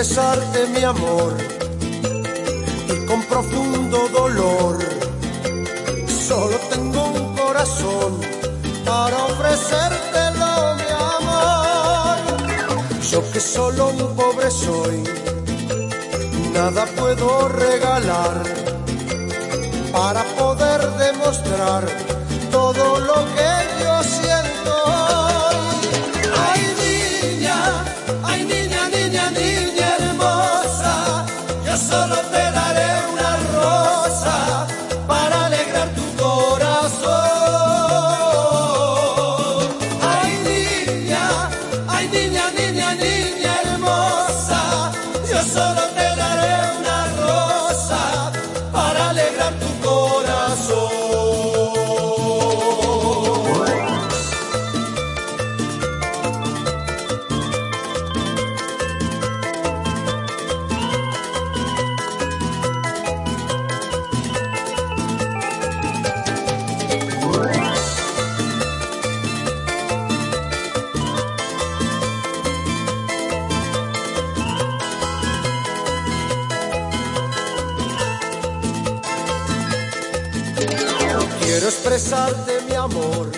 expresarte mi amor y con profundo dolor. Solo tengo un corazón para ofrecértelo, mi amor. Yo que solo un pobre soy, nada puedo regalar para poder demostrar Quiero expresarte mi amor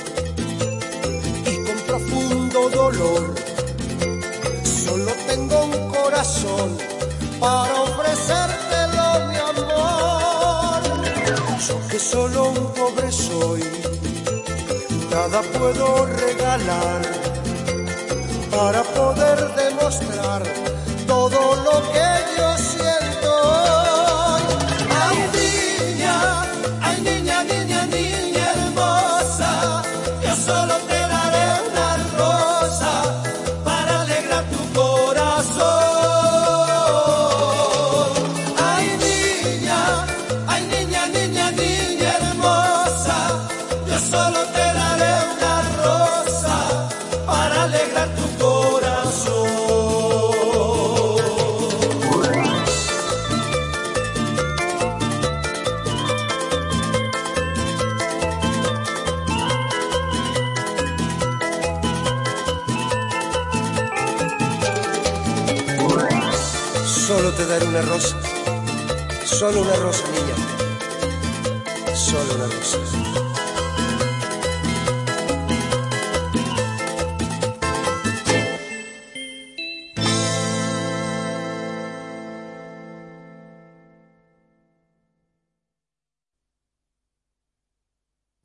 y con profundo dolor. Solo tengo un corazón para ofrecértelo, mi amor. Yo que solo un pobre soy, nada puedo regalar para poder demostrar todo lo que yo siento. Ay, niña, solo te daré una rosa solo una rosa, niña, solo una rosa.